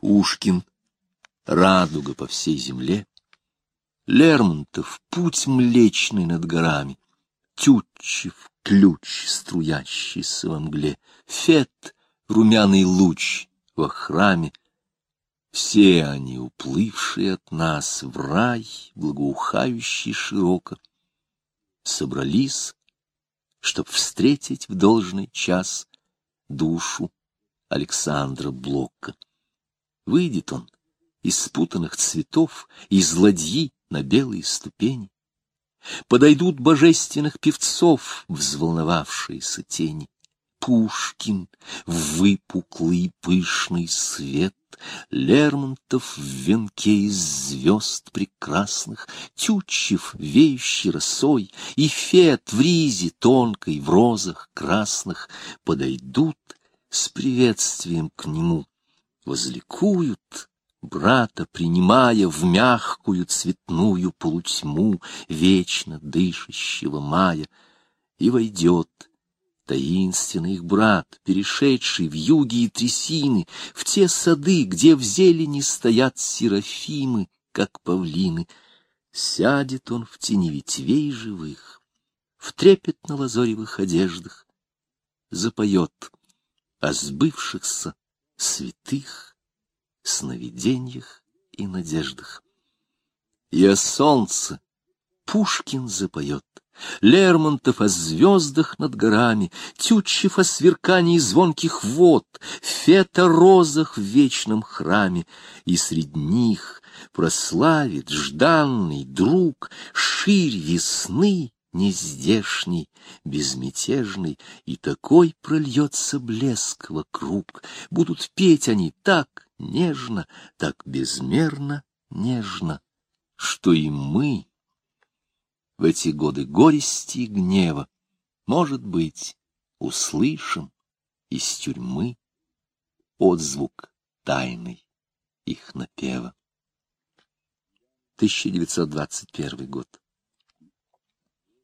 Пушкин, радуга по всей земле, Лермонтов, путь млечный над горами, Тютчев, ключ, струящийся во мгле, Фет, румяный луч во храме, все они, уплывшие от нас в рай, благоухающий широко, собрались, чтоб встретить в должный час душу Александра Блока. Выйдет он из спутанных цветов, из ладьи на белые ступени. Подойдут божественных певцов взволновавшиеся тени. Пушкин в выпуклый пышный свет, Лермонтов в венке из звезд прекрасных, Тютчев, веющий росой, И Фет в ризе тонкой, в розах красных Подойдут с приветствием к нему, Возликуют, брата принимая В мягкую цветную полутьму Вечно дышащего мая, И войдет Таинственный их брат, перешедший в юги и трясины, в те сады, где в зелени стоят серафимы, как павлины, сядет он в тени ветвей живых, в трепетно-лазоревых одеждах, запоет о сбывшихся святых сновидениях и надеждах. О солнце Пушкин запоет, Лермонтов о звездах над горами, Тютчев о сверкании звонких вод, Фет о розах в вечном храме, И среди них прославит жданный друг Ширь весны нездешний, безмятежный, И такой прольется блеск вокруг. Будут петь они так нежно, так безмерно нежно, Что и мы в эти годы горести и гнева, может быть, услышим из тюрьмы отзвук тайный их напева. 1921 год.